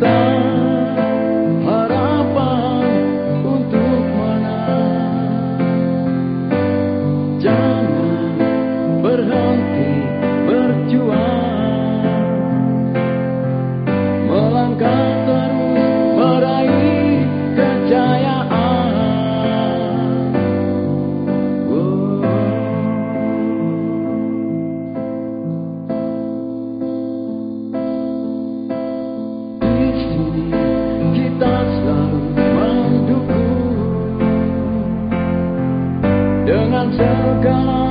cantar. Until gone. on.